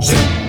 Shoot.